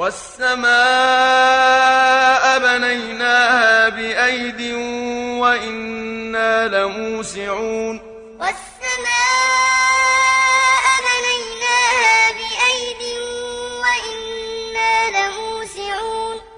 والسماء بنيناها بأيد وإنا لموسعون والسماء